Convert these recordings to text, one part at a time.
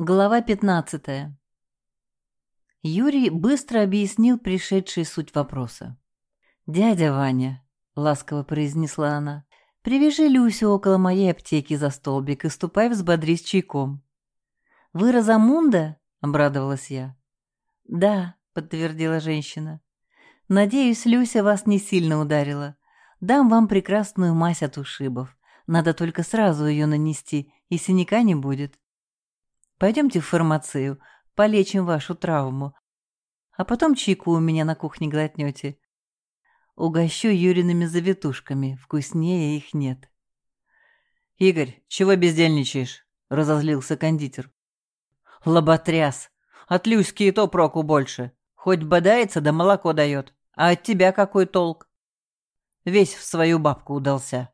Глава 15. Юрий быстро объяснил пришедший суть вопроса. «Дядя Ваня», — ласково произнесла она, — «привяжи Люсю около моей аптеки за столбик и ступай взбодрись чайком». «Вы Розамунда?» — обрадовалась я. «Да», — подтвердила женщина. «Надеюсь, Люся вас не сильно ударила. Дам вам прекрасную мазь от ушибов. Надо только сразу ее нанести, и синяка не будет». Пойдемте в фармацию, полечим вашу травму. А потом чайку у меня на кухне глотнете. Угощу Юриными завитушками, вкуснее их нет. «Игорь, чего бездельничаешь?» — разозлился кондитер. «Лоботряс! От Люськи и то проку больше. Хоть бодается, да молоко дает. А от тебя какой толк?» Весь в свою бабку удался.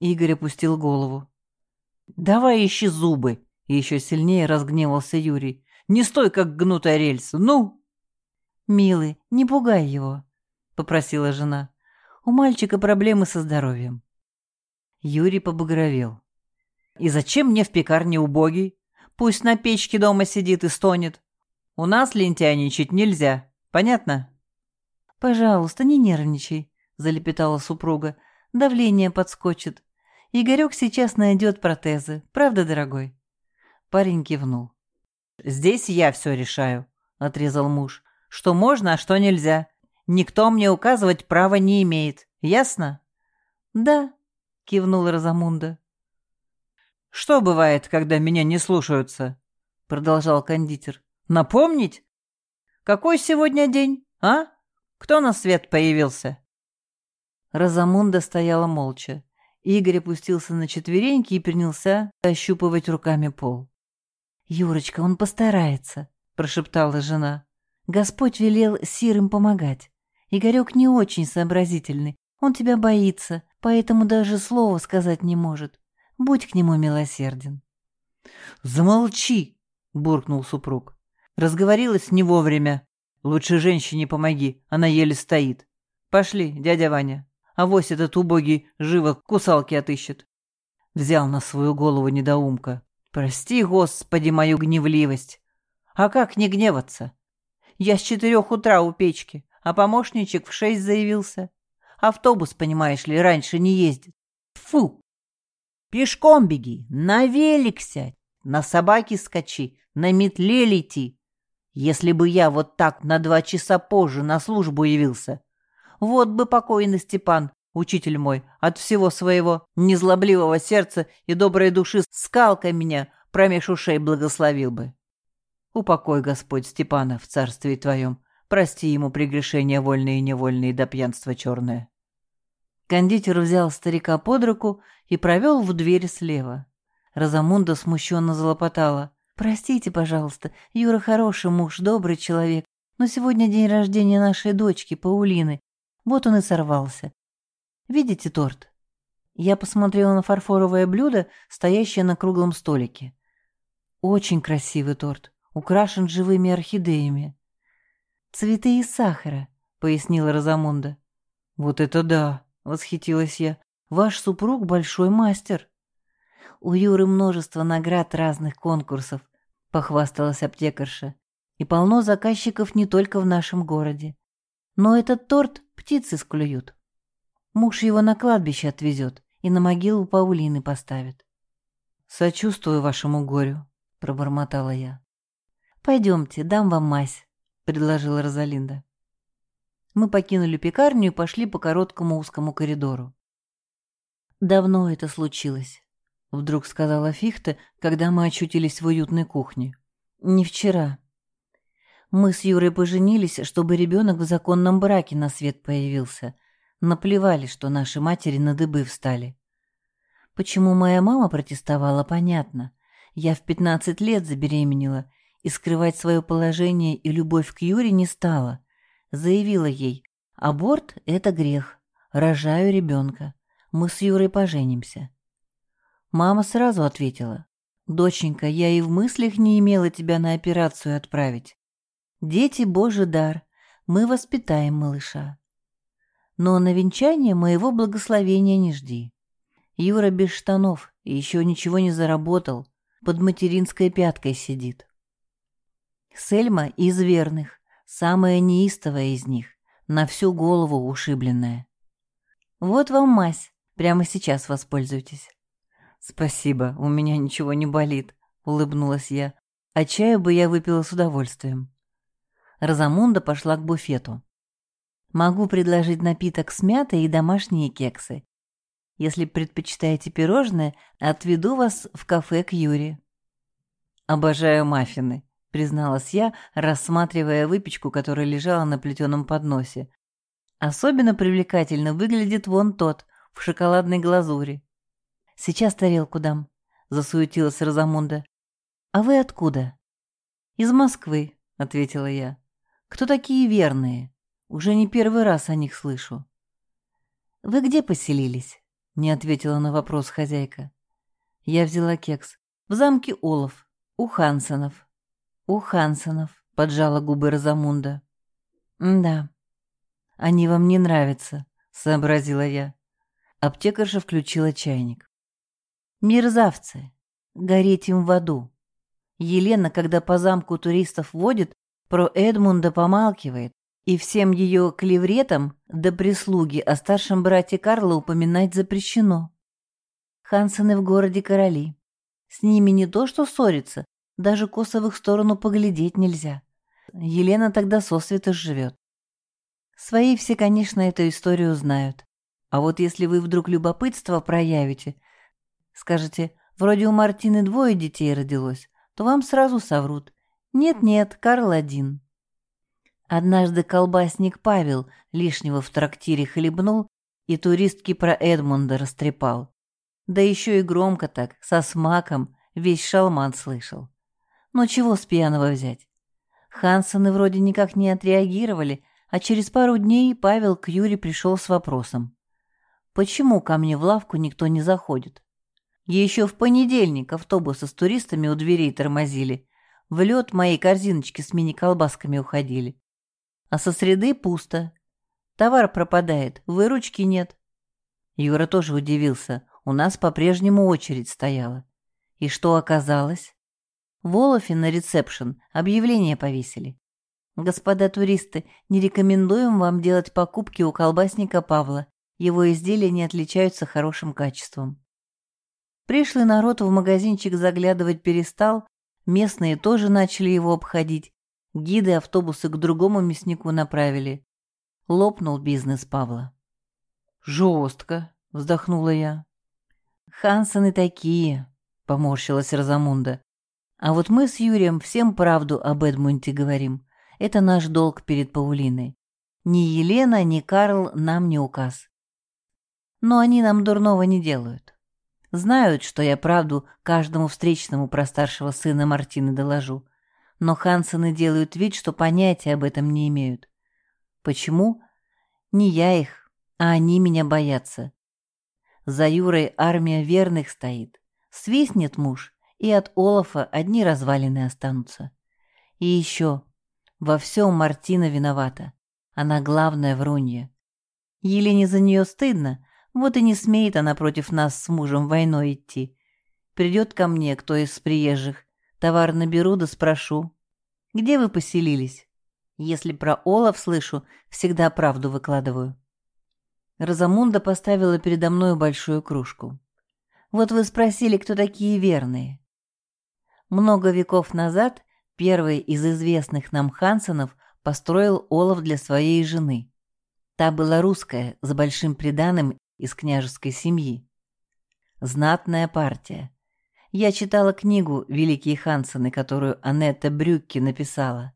Игорь опустил голову. «Давай ищи зубы!» И еще сильнее разгневался Юрий. «Не стой, как гнутая рельса, ну!» «Милый, не пугай его», — попросила жена. «У мальчика проблемы со здоровьем». Юрий побагровел. «И зачем мне в пекарне убогий? Пусть на печке дома сидит и стонет. У нас лентяничать нельзя, понятно?» «Пожалуйста, не нервничай», — залепетала супруга. «Давление подскочит. Игорек сейчас найдет протезы, правда, дорогой?» Парень кивнул. «Здесь я все решаю», — отрезал муж. «Что можно, а что нельзя. Никто мне указывать права не имеет. Ясно?» «Да», — кивнула Розамунда. «Что бывает, когда меня не слушаются?» — продолжал кондитер. «Напомнить? Какой сегодня день, а? Кто на свет появился?» Розамунда стояла молча. Игорь опустился на четвереньки и принялся ощупывать руками пол. «Юрочка, он постарается», — прошептала жена. «Господь велел сирым помогать. Игорек не очень сообразительный, он тебя боится, поэтому даже слова сказать не может. Будь к нему милосерден». «Замолчи!» — буркнул супруг. «Разговорилась не вовремя. Лучше женщине помоги, она еле стоит. Пошли, дядя Ваня, авось этот убогий живо кусалки отыщет». Взял на свою голову недоумка. Прости, Господи, мою гневливость. А как не гневаться? Я с четырех утра у печки, а помощничек в шесть заявился. Автобус, понимаешь ли, раньше не ездит. Фу! Пешком беги, на велик на собаке скачи, на метле лети. Если бы я вот так на два часа позже на службу явился, вот бы покойный Степан учитель мой, от всего своего незлобливого сердца и доброй души скалкой меня промеж ушей благословил бы. Упокой, Господь, Степана в царстве твоем, прости ему прегрешения вольные и невольные до пьянства черное. Кондитер взял старика под руку и провел в дверь слева. Розамунда смущенно залопотала. «Простите, пожалуйста, Юра хороший муж, добрый человек, но сегодня день рождения нашей дочки, Паулины. Вот он и сорвался. Видите торт?» Я посмотрела на фарфоровое блюдо, стоящее на круглом столике. Очень красивый торт, украшен живыми орхидеями. «Цветы из сахара», — пояснила Розамунда. «Вот это да!» — восхитилась я. «Ваш супруг большой мастер». «У Юры множество наград разных конкурсов», — похвасталась аптекарша. «И полно заказчиков не только в нашем городе. Но этот торт птицы склюют». Муж его на кладбище отвезет и на могилу Паулины поставит. «Сочувствую вашему горю», — пробормотала я. «Пойдемте, дам вам мазь», — предложила Розалинда. Мы покинули пекарню и пошли по короткому узкому коридору. «Давно это случилось», — вдруг сказала Фихта, когда мы очутились в уютной кухне. «Не вчера. Мы с Юрой поженились, чтобы ребенок в законном браке на свет появился — Наплевали, что наши матери на дыбы встали. Почему моя мама протестовала, понятно. Я в 15 лет забеременела и скрывать свое положение и любовь к Юре не стала. Заявила ей, аборт – это грех, рожаю ребенка, мы с Юрой поженимся. Мама сразу ответила, «Доченька, я и в мыслях не имела тебя на операцию отправить. Дети – Божий дар, мы воспитаем малыша но на венчание моего благословения не жди. Юра без штанов и еще ничего не заработал. под материнской пяткой сидит. Сельма из верных, самая неистовая из них, на всю голову ушибленная. Вот вам мазь, прямо сейчас воспользуйтесь. Спасибо, у меня ничего не болит, улыбнулась я. А чаю бы я выпила с удовольствием. Розамунда пошла к буфету. Могу предложить напиток с мятой и домашние кексы. Если предпочитаете пирожное, отведу вас в кафе к Юре. Обожаю маффины, призналась я, рассматривая выпечку, которая лежала на плетеном подносе. Особенно привлекательно выглядит вон тот, в шоколадной глазури. Сейчас тарелку дам, засуетилась Розамунда. А вы откуда? Из Москвы, ответила я. Кто такие верные? Уже не первый раз о них слышу. Вы где поселились? не ответила на вопрос хозяйка. Я взяла кекс. В замке Олов, у Хансенов. У Хансенов, поджала губы Розамунда. Да. Они вам не нравятся, сообразила я. Аптекарша включила чайник. Мерзавцы, гореть им в аду. Елена, когда по замку туристов водит, про Эдмунда помалкивает, и всем ее клевретам до прислуги о старшем брате Карла упоминать запрещено. Хансены в городе короли. С ними не то что ссориться, даже косо в их сторону поглядеть нельзя. Елена тогда сосвета живет. Свои все, конечно, эту историю знают. А вот если вы вдруг любопытство проявите, скажете, вроде у Мартины двое детей родилось, то вам сразу соврут. Нет-нет, Карл один. Однажды колбасник Павел лишнего в трактире хлебнул и туристки про Эдмунда растрепал. Да еще и громко так, со смаком, весь шалман слышал. Но чего с пьяного взять? Хансены вроде никак не отреагировали, а через пару дней Павел к Юре пришел с вопросом. «Почему ко мне в лавку никто не заходит?» Еще в понедельник автобусы с туристами у дверей тормозили. В лед мои корзиночки с мини-колбасками уходили. А со среды пусто. Товар пропадает, выручки нет. Юра тоже удивился. У нас по-прежнему очередь стояла. И что оказалось? В Олафе на ресепшн объявление повесили. Господа туристы, не рекомендуем вам делать покупки у колбасника Павла. Его изделия не отличаются хорошим качеством. Пришлый народ в магазинчик заглядывать перестал, местные тоже начали его обходить, Гиды автобусы к другому мяснику направили. Лопнул бизнес Павла. «Жестко», — вздохнула я. «Хансены такие», — поморщилась Розамунда. «А вот мы с Юрием всем правду об Эдмунте говорим. Это наш долг перед Паулиной. Ни Елена, ни Карл нам не указ. Но они нам дурного не делают. Знают, что я правду каждому встречному про старшего сына Мартины доложу но Хансены делают вид, что понятия об этом не имеют. Почему? Не я их, а они меня боятся. За Юрой армия верных стоит. Свистнет муж, и от Олафа одни развалины останутся. И еще, во всем Мартина виновата. Она главная врунья. Елене за нее стыдно, вот и не смеет она против нас с мужем войной идти. Придет ко мне кто из приезжих, Товар наберу да спрошу. Где вы поселились? Если про Олаф слышу, всегда правду выкладываю. Розамунда поставила передо мной большую кружку. Вот вы спросили, кто такие верные. Много веков назад первый из известных нам Хансенов построил Олаф для своей жены. Та была русская, с большим приданым из княжеской семьи. Знатная партия. Я читала книгу «Великие Хансены», которую Анетта Брюкки написала.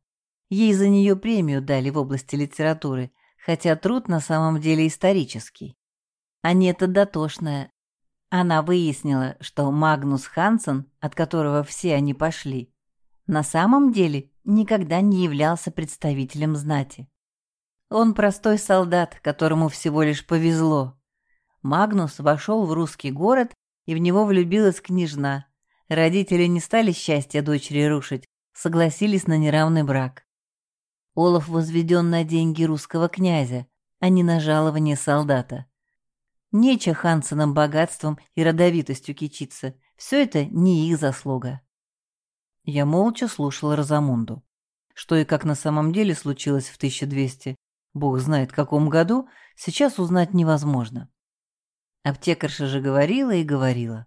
Ей за нее премию дали в области литературы, хотя труд на самом деле исторический. Анетта дотошная. Она выяснила, что Магнус Хансен, от которого все они пошли, на самом деле никогда не являлся представителем знати. Он простой солдат, которому всего лишь повезло. Магнус вошел в русский город и в него влюбилась княжна. Родители не стали счастье дочери рушить, согласились на неравный брак. Олаф возведен на деньги русского князя, а не на жалование солдата. Нече Хансенам богатством и родовитостью кичиться, Все это не их заслуга. Я молча слушала Розамунду. Что и как на самом деле случилось в 1200, бог знает каком году, сейчас узнать невозможно. Аптекарша же говорила и говорила.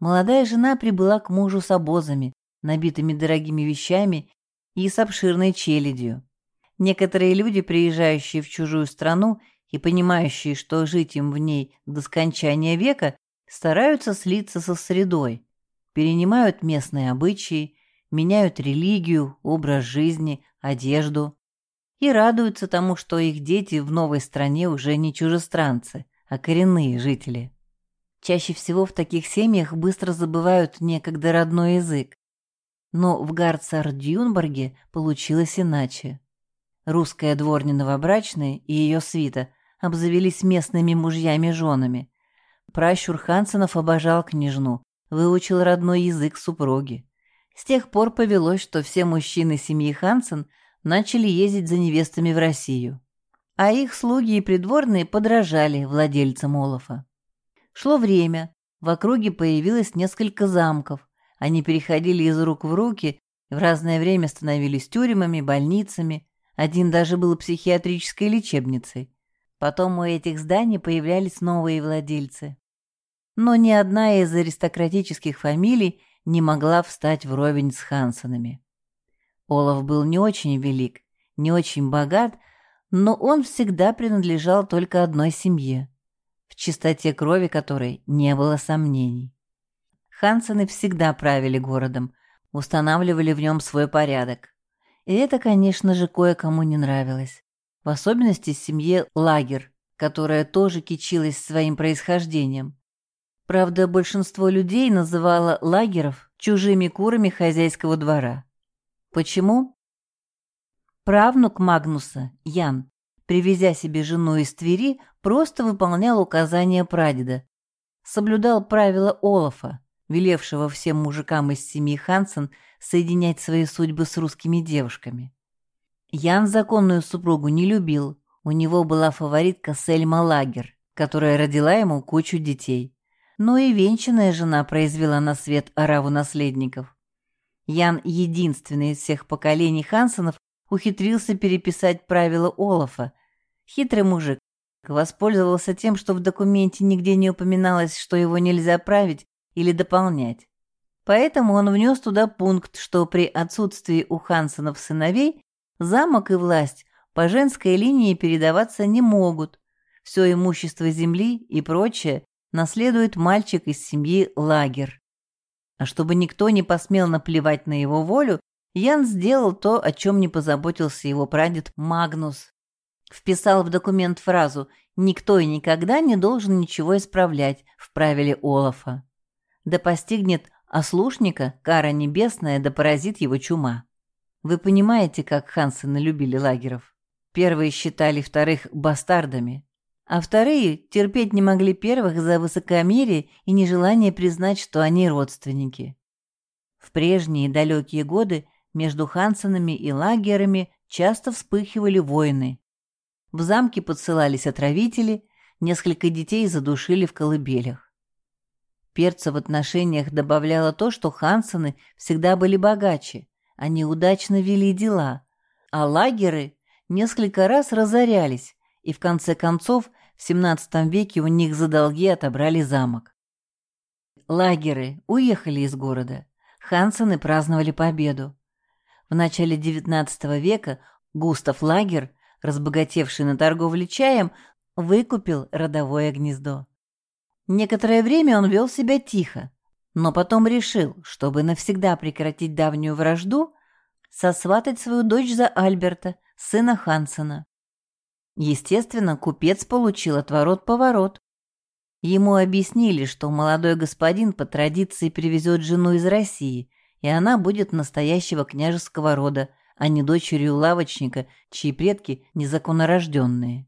Молодая жена прибыла к мужу с обозами, набитыми дорогими вещами и с обширной челядью. Некоторые люди, приезжающие в чужую страну и понимающие, что жить им в ней до скончания века, стараются слиться со средой, перенимают местные обычаи, меняют религию, образ жизни, одежду и радуются тому, что их дети в новой стране уже не чужестранцы, а коренные жители. Чаще всего в таких семьях быстро забывают некогда родной язык. Но в Гарцар-Дюнберге получилось иначе. Русская дворня новобрачная и ее свита обзавелись местными мужьями-женами. Пращур Хансенов обожал княжну, выучил родной язык супруги. С тех пор повелось, что все мужчины семьи Хансен начали ездить за невестами в Россию. А их слуги и придворные подражали владельцам Олафа. Шло время, в округе появилось несколько замков. Они переходили из рук в руки, в разное время становились тюрьмами, больницами, один даже был психиатрической лечебницей. Потом у этих зданий появлялись новые владельцы. Но ни одна из аристократических фамилий не могла встать вровень с Хансонами. Олаф был не очень велик, не очень богат, но он всегда принадлежал только одной семье, в чистоте крови которой не было сомнений. Хансены всегда правили городом, устанавливали в нем свой порядок. И это, конечно же, кое-кому не нравилось. В особенности семье Лагер, которая тоже кичилась своим происхождением. Правда, большинство людей называло лагеров чужими курами хозяйского двора. Почему? Правнук Магнуса, Ян, привезя себе жену из Твери, просто выполнял указания прадеда. Соблюдал правила Олафа, велевшего всем мужикам из семьи Хансен соединять свои судьбы с русскими девушками. Ян законную супругу не любил, у него была фаворитка Сельма Лагер, которая родила ему кучу детей но и венчанная жена произвела на свет ораву наследников. Ян, единственный из всех поколений Хансонов, ухитрился переписать правила Олафа. Хитрый мужик воспользовался тем, что в документе нигде не упоминалось, что его нельзя править или дополнять. Поэтому он внес туда пункт, что при отсутствии у Хансонов сыновей замок и власть по женской линии передаваться не могут. Все имущество земли и прочее наследует мальчик из семьи Лагер. А чтобы никто не посмел наплевать на его волю, Ян сделал то, о чем не позаботился его прадед Магнус. Вписал в документ фразу «Никто и никогда не должен ничего исправлять» в правиле Олафа. Да постигнет ослушника кара небесная, да поразит его чума. Вы понимаете, как Хансены любили лагеров? Первые считали вторых бастардами, а вторые терпеть не могли первых за высокомерие и нежелание признать, что они родственники. В прежние далекие годы между Хансонами и лагерами часто вспыхивали войны. В замке подсылались отравители, несколько детей задушили в колыбелях. Перца в отношениях добавляло то, что Хансоны всегда были богаче, они удачно вели дела, а лагеры несколько раз разорялись, и в конце концов в XVII веке у них за долги отобрали замок. Лагеры уехали из города. Хансены праздновали победу. В начале XIX века Густав Лагер, разбогатевший на торговле чаем, выкупил родовое гнездо. Некоторое время он вел себя тихо, но потом решил, чтобы навсегда прекратить давнюю вражду, сосватать свою дочь за Альберта, сына Хансена. Естественно, купец получил отворот-поворот. Ему объяснили, что молодой господин по традиции привезет жену из России, и она будет настоящего княжеского рода, а не дочерью лавочника, чьи предки незаконнорожденные.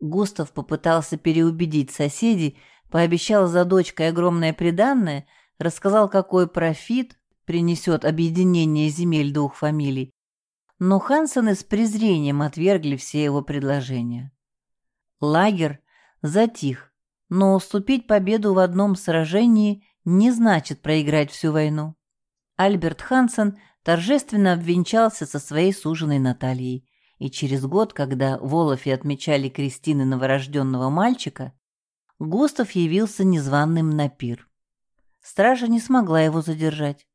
Густав попытался переубедить соседей, пообещал за дочкой огромное приданное, рассказал, какой профит принесет объединение земель двух фамилий, но Хансены с презрением отвергли все его предложения. Лагер затих, но уступить победу в одном сражении не значит проиграть всю войну. Альберт Хансен торжественно обвенчался со своей суженой Натальей, и через год, когда в Олафе отмечали крестины новорожденного мальчика, Густав явился незваным на пир. Стража не смогла его задержать.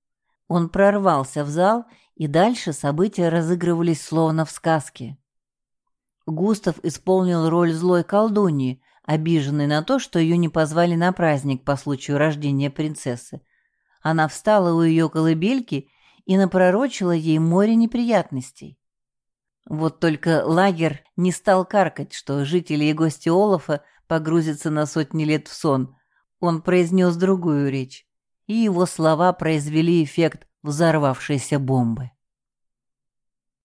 Он прорвался в зал, и дальше события разыгрывались словно в сказке. Густав исполнил роль злой колдуньи, обиженной на то, что ее не позвали на праздник по случаю рождения принцессы. Она встала у ее колыбельки и напророчила ей море неприятностей. Вот только лагерь не стал каркать, что жители и гости Олафа погрузятся на сотни лет в сон. Он произнес другую речь, и его слова произвели эффект взорвавшейся бомбы.